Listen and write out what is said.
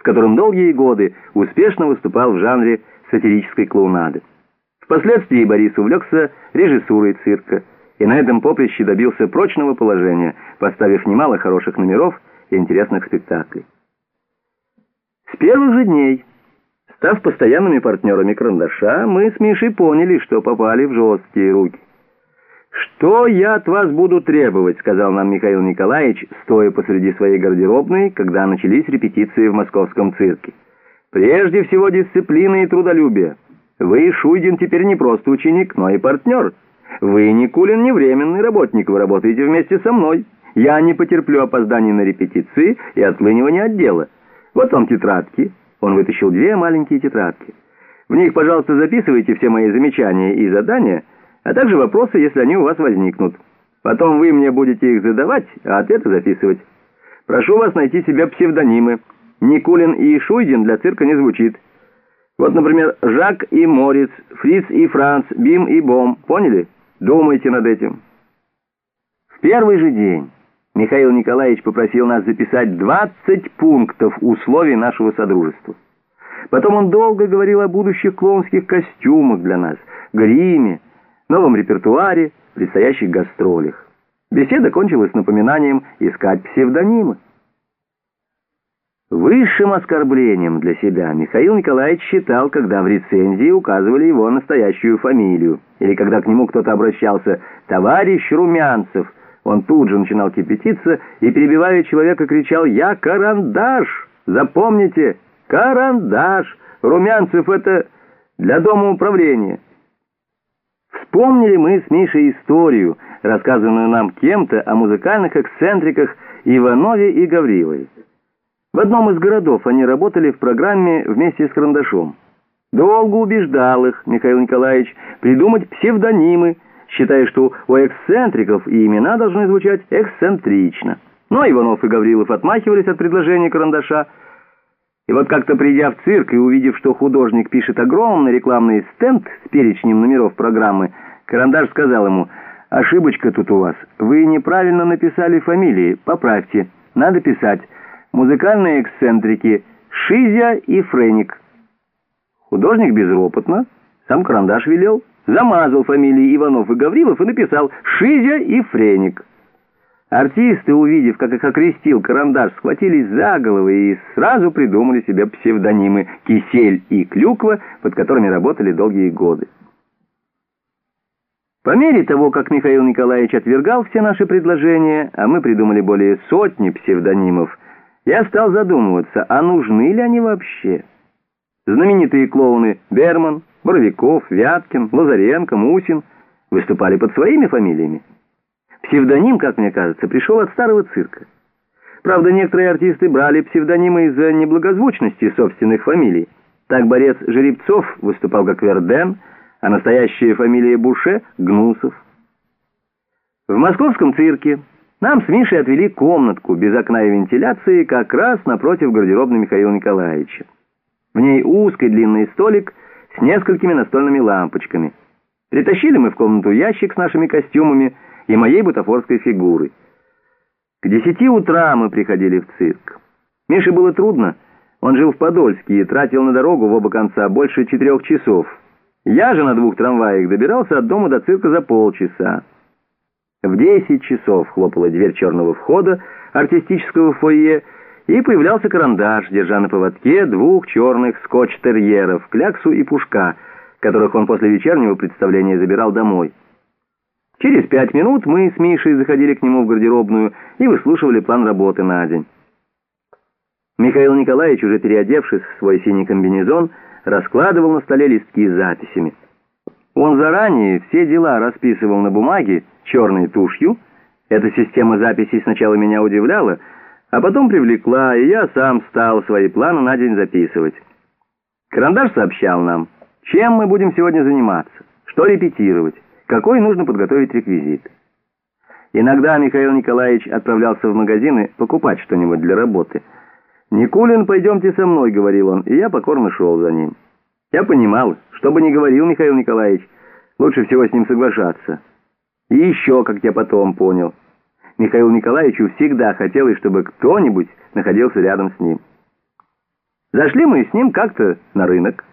с которым долгие годы успешно выступал в жанре сатирической клоунады. Впоследствии Борис увлекся режиссурой цирка и на этом поприще добился прочного положения, поставив немало хороших номеров и интересных спектаклей. С первых же дней, став постоянными партнерами «Карандаша», мы с Мишей поняли, что попали в жесткие руки. «Что я от вас буду требовать?» — сказал нам Михаил Николаевич, стоя посреди своей гардеробной, когда начались репетиции в московском цирке. «Прежде всего дисциплина и трудолюбие. Вы, Шуйдин, теперь не просто ученик, но и партнер. Вы, Никулин, не временный работник, вы работаете вместе со мной. Я не потерплю опозданий на репетиции и отлынивания от дела. Вот вам тетрадки». Он вытащил две маленькие тетрадки. «В них, пожалуйста, записывайте все мои замечания и задания» а также вопросы, если они у вас возникнут. Потом вы мне будете их задавать, а ответы записывать. Прошу вас найти себе псевдонимы. Никулин и Шуйдин для цирка не звучит. Вот, например, Жак и Морец, Фриц и Франц, Бим и Бом. Поняли? Думайте над этим. В первый же день Михаил Николаевич попросил нас записать 20 пунктов условий нашего содружества. Потом он долго говорил о будущих клоунских костюмах для нас, гриме, новом репертуаре, предстоящих гастролях. Беседа кончилась напоминанием искать псевдонимы. Высшим оскорблением для себя Михаил Николаевич считал, когда в рецензии указывали его настоящую фамилию, или когда к нему кто-то обращался «Товарищ Румянцев», он тут же начинал кипятиться и, перебивая человека, кричал «Я карандаш! Запомните, карандаш! Румянцев — это для дома управления». Вспомнили мы с Мишей историю, рассказанную нам кем-то о музыкальных эксцентриках Иванове и Гаврилове. В одном из городов они работали в программе вместе с Карандашом. Долго убеждал их Михаил Николаевич придумать псевдонимы, считая, что у эксцентриков и имена должны звучать эксцентрично. Но Иванов и Гаврилов отмахивались от предложения Карандаша, и вот как-то придя в цирк и увидев, что художник пишет огромный рекламный стенд с перечнем номеров программы, Карандаш сказал ему, «Ошибочка тут у вас. Вы неправильно написали фамилии. Поправьте. Надо писать «Музыкальные эксцентрики Шизя и Френик». Художник безропотно, сам Карандаш велел, замазал фамилии Иванов и Гаврилов и написал «Шизя и Френик». Артисты, увидев, как их окрестил карандаш, схватились за головы и сразу придумали себе псевдонимы «Кисель» и «Клюква», под которыми работали долгие годы. По мере того, как Михаил Николаевич отвергал все наши предложения, а мы придумали более сотни псевдонимов, я стал задумываться, а нужны ли они вообще? Знаменитые клоуны Берман, Боровиков, Вяткин, Лазаренко, Мусин выступали под своими фамилиями. Псевдоним, как мне кажется, пришел от старого цирка. Правда, некоторые артисты брали псевдонимы из-за неблагозвучности собственных фамилий. Так борец Жеребцов выступал как Верден, а настоящая фамилия Буше — Гнусов. В московском цирке нам с Мишей отвели комнатку без окна и вентиляции как раз напротив гардеробной Михаила Николаевича. В ней узкий длинный столик с несколькими настольными лампочками. Притащили мы в комнату ящик с нашими костюмами — и моей бутафорской фигуры. К десяти утра мы приходили в цирк. Мише было трудно. Он жил в Подольске и тратил на дорогу в оба конца больше четырех часов. Я же на двух трамваях добирался от дома до цирка за полчаса. В десять часов хлопала дверь черного входа артистического фойе, и появлялся карандаш, держа на поводке двух черных скотч-терьеров, кляксу и пушка, которых он после вечернего представления забирал домой. Через пять минут мы с Мишей заходили к нему в гардеробную и выслушивали план работы на день. Михаил Николаевич, уже переодевшись в свой синий комбинезон, раскладывал на столе листки с записями. Он заранее все дела расписывал на бумаге черной тушью. Эта система записей сначала меня удивляла, а потом привлекла, и я сам стал свои планы на день записывать. Карандаш сообщал нам, чем мы будем сегодня заниматься, что репетировать какой нужно подготовить реквизит. Иногда Михаил Николаевич отправлялся в магазины покупать что-нибудь для работы. «Никулин, пойдемте со мной», — говорил он, и я покорно шел за ним. Я понимал, что бы ни говорил Михаил Николаевич, лучше всего с ним соглашаться. И еще, как я потом понял, Михаилу Николаевичу всегда хотелось, чтобы кто-нибудь находился рядом с ним. Зашли мы с ним как-то на рынок.